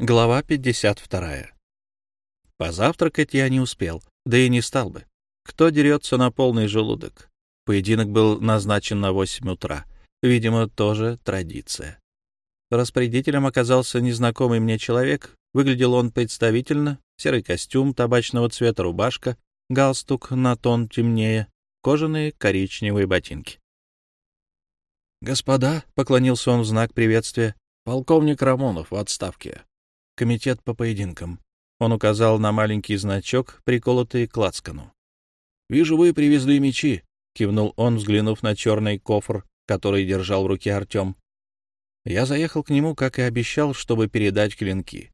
Глава 52. Позавтракать я не успел, да и не стал бы. Кто дерется на полный желудок? Поединок был назначен на 8 утра. Видимо, тоже традиция. Распорядителем оказался незнакомый мне человек. Выглядел он представительно. Серый костюм, табачного цвета рубашка, галстук на тон темнее, кожаные коричневые ботинки. «Господа», — поклонился он в знак приветствия, — «полковник Рамонов в отставке комитет по поединкам. Он указал на маленький значок, приколотый к лацкану. «Вижу, вы привезли мечи», — кивнул он, взглянув на черный кофр, который держал в руке Артем. Я заехал к нему, как и обещал, чтобы передать клинки.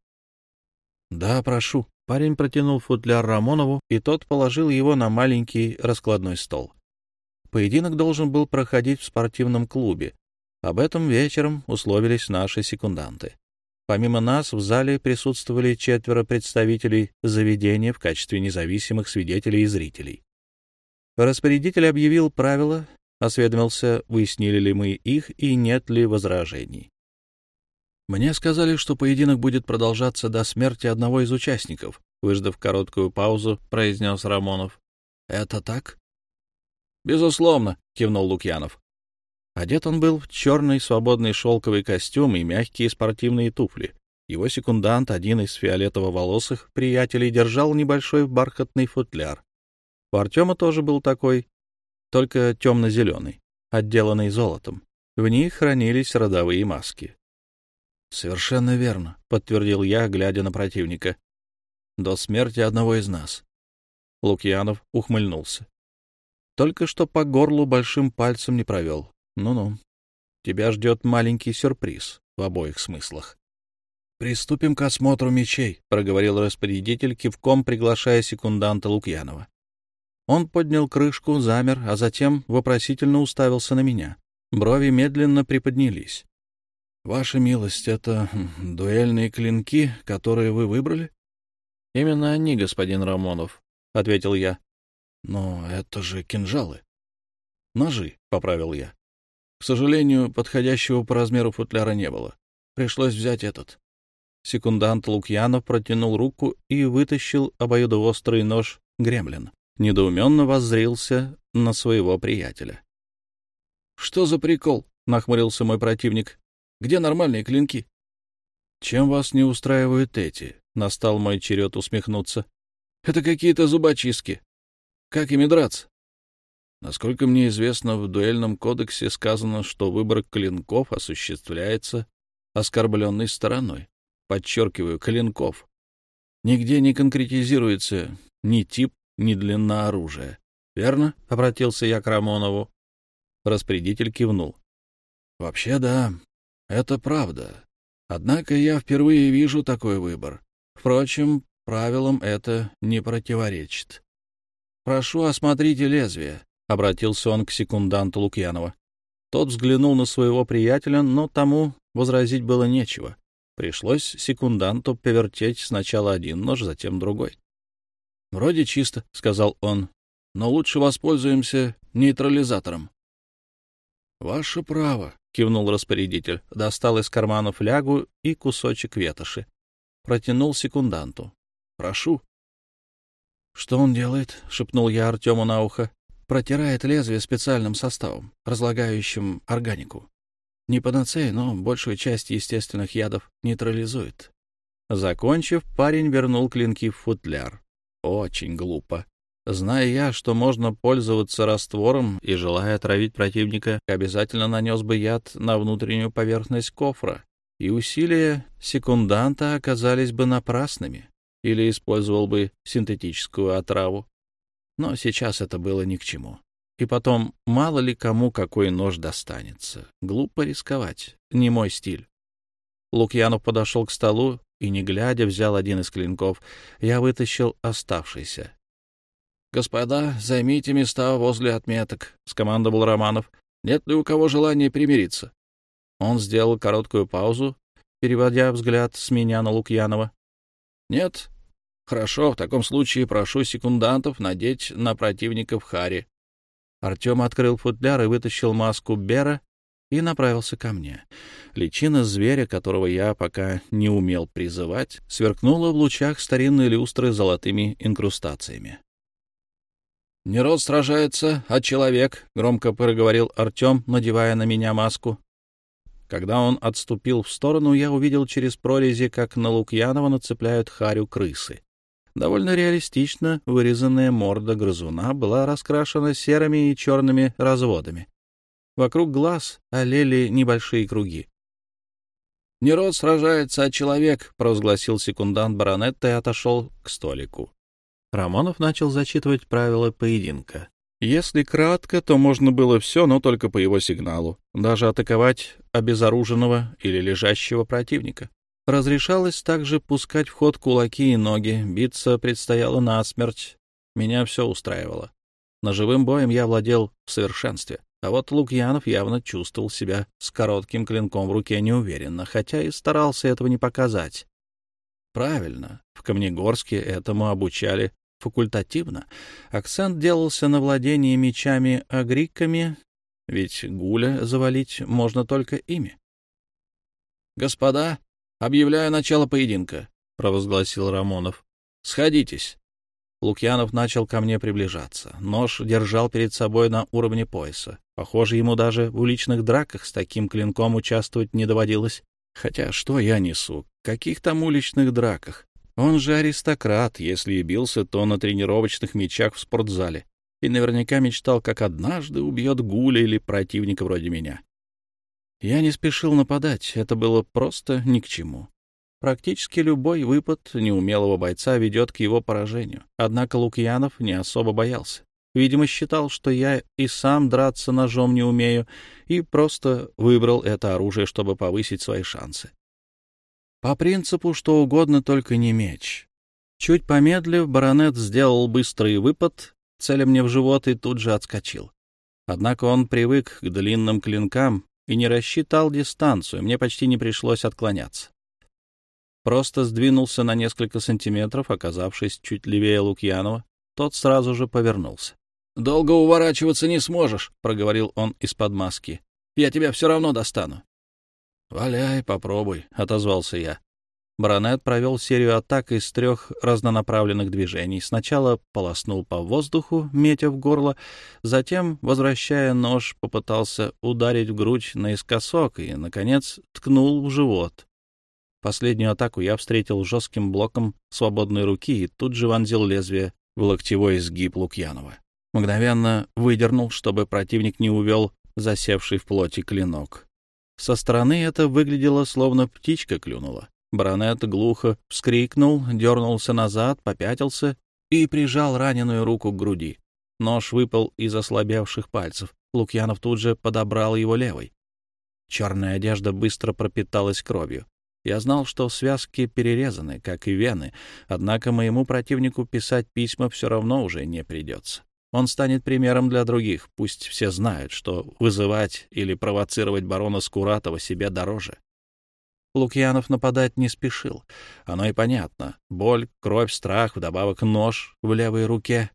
«Да, прошу». Парень протянул футляр Рамонову, и тот положил его на маленький раскладной стол. Поединок должен был проходить в спортивном клубе. Об этом вечером условились наши секунданты. Помимо нас в зале присутствовали четверо представителей заведения в качестве независимых свидетелей и зрителей. Распорядитель объявил правила, осведомился, выяснили ли мы их и нет ли возражений. Мне сказали, что поединок будет продолжаться до смерти одного из участников, выждав короткую паузу, произнес Рамонов. Это так? Безусловно, кивнул Лукьянов. Одет он был в черный свободный шелковый костюм и мягкие спортивные туфли. Его секундант, один из фиолетово-волосых приятелей, держал небольшой бархатный футляр. У Артема тоже был такой, только темно-зеленый, отделанный золотом. В них хранились родовые маски. «Совершенно верно», — подтвердил я, глядя на противника. «До смерти одного из нас». Лукьянов ухмыльнулся. Только что по горлу большим пальцем не провел. Ну-ну. Тебя ждет маленький сюрприз в обоих смыслах. «Приступим к осмотру мечей», — проговорил распорядитель, кивком приглашая секунданта Лукьянова. Он поднял крышку, замер, а затем вопросительно уставился на меня. Брови медленно приподнялись. «Ваша милость, это дуэльные клинки, которые вы выбрали?» «Именно они, господин Рамонов», — ответил я. «Но это же кинжалы». «Ножи», — поправил я. К сожалению, подходящего по размеру футляра не было. Пришлось взять этот. Секундант Лукьянов протянул руку и вытащил обоюдоострый нож Гремлин. Недоуменно воззрился на своего приятеля. — Что за прикол? — нахмурился мой противник. — Где нормальные клинки? — Чем вас не устраивают эти? — настал мой черед усмехнуться. — Это какие-то зубочистки. Как ими драться? Насколько мне известно, в дуэльном кодексе сказано, что выбор клинков осуществляется оскорбленной стороной. Подчеркиваю, клинков. Нигде не конкретизируется ни тип, ни длина оружия. Верно? — обратился я к Рамонову. Распорядитель кивнул. — Вообще да, это правда. Однако я впервые вижу такой выбор. Впрочем, правилам это не противоречит. Прошу, осмотрите лезвие. — обратился он к секунданту Лукьянова. Тот взглянул на своего приятеля, но тому возразить было нечего. Пришлось секунданту повертеть сначала один нож, затем другой. — Вроде чисто, — сказал он, — но лучше воспользуемся нейтрализатором. — Ваше право, — кивнул распорядитель, достал из кармана флягу и кусочек ветоши. Протянул секунданту. — Прошу. — Что он делает? — шепнул я Артему на ухо протирает лезвие специальным составом, разлагающим органику. Не панацея, но большую часть естественных ядов нейтрализует. Закончив, парень вернул клинки в футляр. Очень глупо. Зная я, что можно пользоваться раствором и желая отравить противника, обязательно нанес бы яд на внутреннюю поверхность кофра, и усилия секунданта оказались бы напрасными, или использовал бы синтетическую отраву но сейчас это было ни к чему. И потом, мало ли кому какой нож достанется. Глупо рисковать. Не мой стиль. Лукьянов подошел к столу и, не глядя, взял один из клинков. Я вытащил оставшийся. «Господа, займите места возле отметок», — скомандовал Романов. «Нет ли у кого желания примириться?» Он сделал короткую паузу, переводя взгляд с меня на Лукьянова. «Нет, Хорошо, в таком случае прошу секундантов надеть на противников Хари. Артем открыл футляр и вытащил маску Бера и направился ко мне. Личина зверя, которого я пока не умел призывать, сверкнула в лучах старинной люстры золотыми инкрустациями. «Не род сражается, а человек», — громко проговорил Артем, надевая на меня маску. Когда он отступил в сторону, я увидел через прорези, как на Лукьянова нацепляют харю крысы. Довольно реалистично вырезанная морда грызуна была раскрашена серыми и черными разводами. Вокруг глаз олели небольшие круги. «Не род сражается, а человек», — провозгласил секундант баронетта и отошел к столику. Рамонов начал зачитывать правила поединка. Если кратко, то можно было все, но только по его сигналу, даже атаковать обезоруженного или лежащего противника. Разрешалось также пускать в ход кулаки и ноги, биться предстояло насмерть. Меня все устраивало. Ножевым боем я владел в совершенстве, а вот Лукьянов явно чувствовал себя с коротким клинком в руке неуверенно, хотя и старался этого не показать. Правильно, в Камнегорске этому обучали факультативно. Акцент делался на владении мечами-агриками, ведь гуля завалить можно только ими. — Господа, объявляю начало поединка, — провозгласил Рамонов. — Сходитесь. Лукьянов начал ко мне приближаться. Нож держал перед собой на уровне пояса. Похоже, ему даже в уличных драках с таким клинком участвовать не доводилось. Хотя что я несу? Каких там уличных драках? Он же аристократ, если и бился, то на тренировочных мечах в спортзале. И наверняка мечтал, как однажды убьет гуля или противника вроде меня. Я не спешил нападать, это было просто ни к чему. Практически любой выпад неумелого бойца ведет к его поражению. Однако Лукьянов не особо боялся. Видимо, считал, что я и сам драться ножом не умею, и просто выбрал это оружие, чтобы повысить свои шансы. По принципу, что угодно, только не меч. Чуть помедлив, баронет сделал быстрый выпад, целя мне в живот, и тут же отскочил. Однако он привык к длинным клинкам и не рассчитал дистанцию, мне почти не пришлось отклоняться. Просто сдвинулся на несколько сантиметров, оказавшись чуть левее Лукьянова, тот сразу же повернулся. — Долго уворачиваться не сможешь, — проговорил он из-под маски. — Я тебя все равно достану. «Валяй, попробуй», — отозвался я. Баронет провел серию атак из трех разнонаправленных движений. Сначала полоснул по воздуху, метя в горло, затем, возвращая нож, попытался ударить в грудь наискосок и, наконец, ткнул в живот. Последнюю атаку я встретил жестким блоком свободной руки и тут же вонзил лезвие в локтевой изгиб Лукьянова. Мгновенно выдернул, чтобы противник не увел засевший в плоти клинок. Со стороны это выглядело, словно птичка клюнула. Баронет глухо вскрикнул, дернулся назад, попятился и прижал раненую руку к груди. Нож выпал из ослабевших пальцев. Лукьянов тут же подобрал его левой. Черная одежда быстро пропиталась кровью. Я знал, что связки перерезаны, как и вены, однако моему противнику писать письма все равно уже не придется. Он станет примером для других. Пусть все знают, что вызывать или провоцировать барона Скуратова себе дороже. Лукьянов нападать не спешил. Оно и понятно. Боль, кровь, страх, вдобавок нож в левой руке.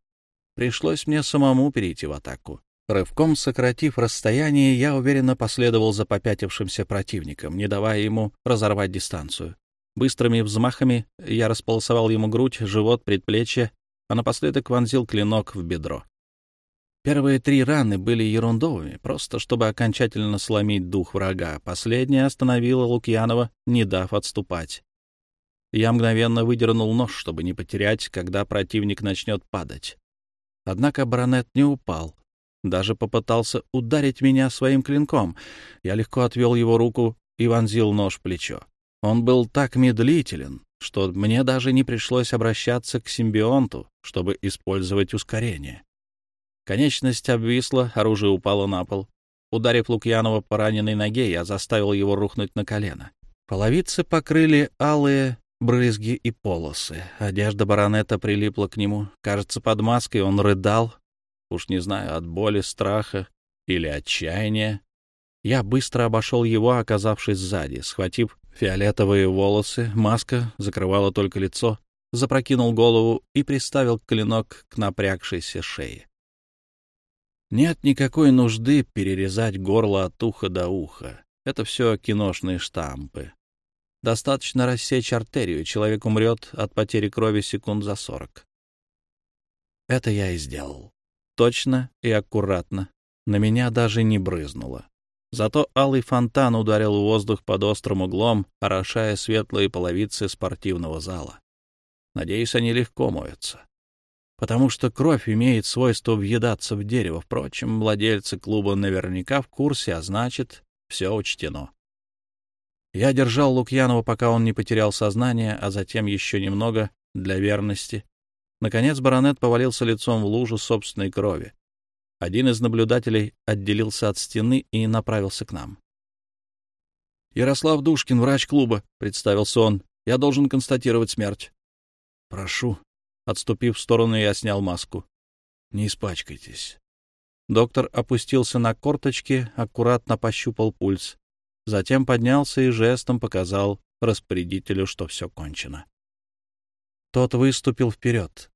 Пришлось мне самому перейти в атаку. Рывком сократив расстояние, я уверенно последовал за попятившимся противником, не давая ему разорвать дистанцию. Быстрыми взмахами я располосовал ему грудь, живот, предплечье, а напоследок вонзил клинок в бедро. Первые три раны были ерундовыми, просто чтобы окончательно сломить дух врага. Последняя остановила Лукьянова, не дав отступать. Я мгновенно выдернул нож, чтобы не потерять, когда противник начнет падать. Однако баронет не упал. Даже попытался ударить меня своим клинком. Я легко отвел его руку и вонзил нож в плечо. Он был так медлителен, что мне даже не пришлось обращаться к симбионту, чтобы использовать ускорение. Конечность обвисла, оружие упало на пол. Ударив Лукьянова по раненой ноге, я заставил его рухнуть на колено. Половицы покрыли алые брызги и полосы. Одежда баронета прилипла к нему. Кажется, под маской он рыдал. Уж не знаю, от боли, страха или отчаяния. Я быстро обошел его, оказавшись сзади. Схватив фиолетовые волосы, маска закрывала только лицо, запрокинул голову и приставил клинок к напрягшейся шее. Нет никакой нужды перерезать горло от уха до уха. Это все киношные штампы. Достаточно рассечь артерию, человек умрет от потери крови секунд за сорок. Это я и сделал. Точно и аккуратно. На меня даже не брызнуло. Зато алый фонтан ударил воздух под острым углом, орошая светлые половицы спортивного зала. Надеюсь, они легко моются. Потому что кровь имеет свойство въедаться в дерево. Впрочем, владельцы клуба наверняка в курсе, а значит, все учтено. Я держал Лукьянова, пока он не потерял сознание, а затем еще немного для верности. Наконец баронет повалился лицом в лужу собственной крови. Один из наблюдателей отделился от стены и направился к нам. «Ярослав Душкин, врач клуба», — представился он. «Я должен констатировать смерть». «Прошу». Отступив в сторону, я снял маску. «Не испачкайтесь». Доктор опустился на корточки, аккуратно пощупал пульс. Затем поднялся и жестом показал распорядителю, что все кончено. Тот выступил вперед.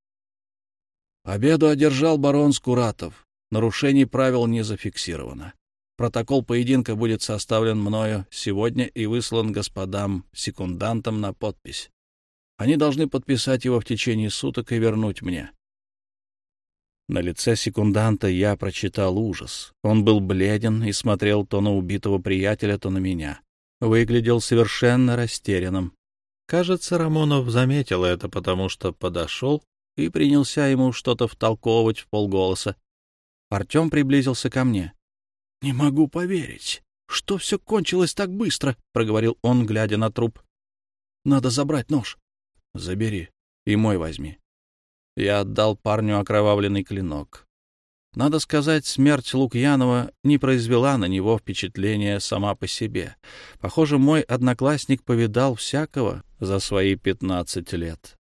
Победу одержал барон Скуратов. Нарушений правил не зафиксировано. Протокол поединка будет составлен мною сегодня и выслан господам-секундантам на подпись. Они должны подписать его в течение суток и вернуть мне. На лице секунданта я прочитал ужас. Он был бледен и смотрел то на убитого приятеля, то на меня. Выглядел совершенно растерянным. Кажется, Рамонов заметил это, потому что подошел и принялся ему что-то втолковывать в полголоса. Артем приблизился ко мне. — Не могу поверить, что все кончилось так быстро, — проговорил он, глядя на труп. — Надо забрать нож. — Забери и мой возьми. Я отдал парню окровавленный клинок. Надо сказать, смерть Лукьянова не произвела на него впечатления сама по себе. Похоже, мой одноклассник повидал всякого за свои пятнадцать лет.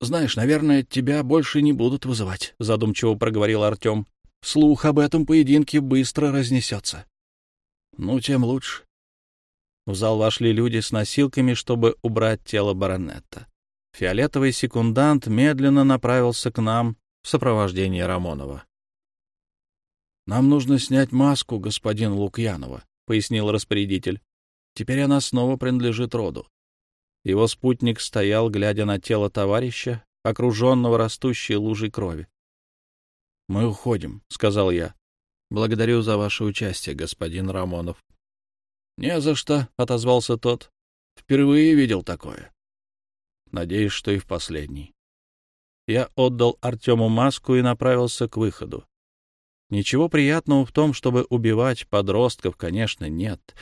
«Знаешь, наверное, тебя больше не будут вызывать», — задумчиво проговорил Артем. «Слух об этом поединке быстро разнесется». «Ну, тем лучше». В зал вошли люди с носилками, чтобы убрать тело баронета. Фиолетовый секундант медленно направился к нам в сопровождении Рамонова. «Нам нужно снять маску, господин Лукьянова», — пояснил распорядитель. «Теперь она снова принадлежит роду». Его спутник стоял, глядя на тело товарища, окруженного растущей лужей крови. «Мы уходим», — сказал я. «Благодарю за ваше участие, господин Рамонов». «Не за что», — отозвался тот. «Впервые видел такое». Надеюсь, что и в последний. Я отдал Артему маску и направился к выходу. Ничего приятного в том, чтобы убивать подростков, конечно, нет,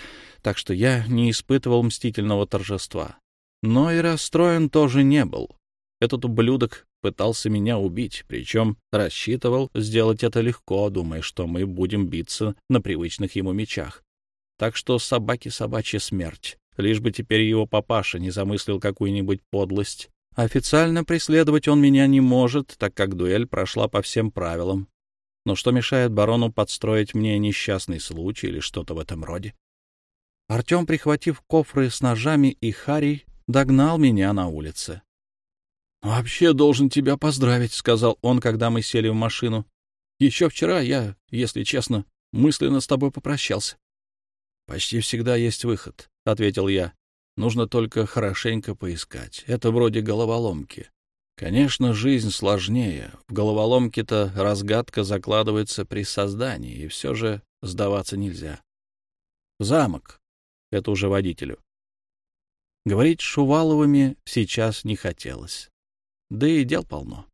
так что я не испытывал мстительного торжества. Но и расстроен тоже не был. Этот ублюдок пытался меня убить, причем рассчитывал сделать это легко, думая, что мы будем биться на привычных ему мечах. Так что собаки собачья смерть лишь бы теперь его папаша не замыслил какую-нибудь подлость. Официально преследовать он меня не может, так как дуэль прошла по всем правилам. Но что мешает барону подстроить мне несчастный случай или что-то в этом роде? Артем, прихватив кофры с ножами и харей, догнал меня на улице. «Вообще должен тебя поздравить», — сказал он, когда мы сели в машину. «Еще вчера я, если честно, мысленно с тобой попрощался». «Почти всегда есть выход. — ответил я. «Нужно только хорошенько поискать. Это вроде головоломки. Конечно, жизнь сложнее. В головоломке-то разгадка закладывается при создании, и все же сдаваться нельзя. Замок. Это уже водителю. Говорить Шуваловыми сейчас не хотелось. Да и дел полно.